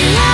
な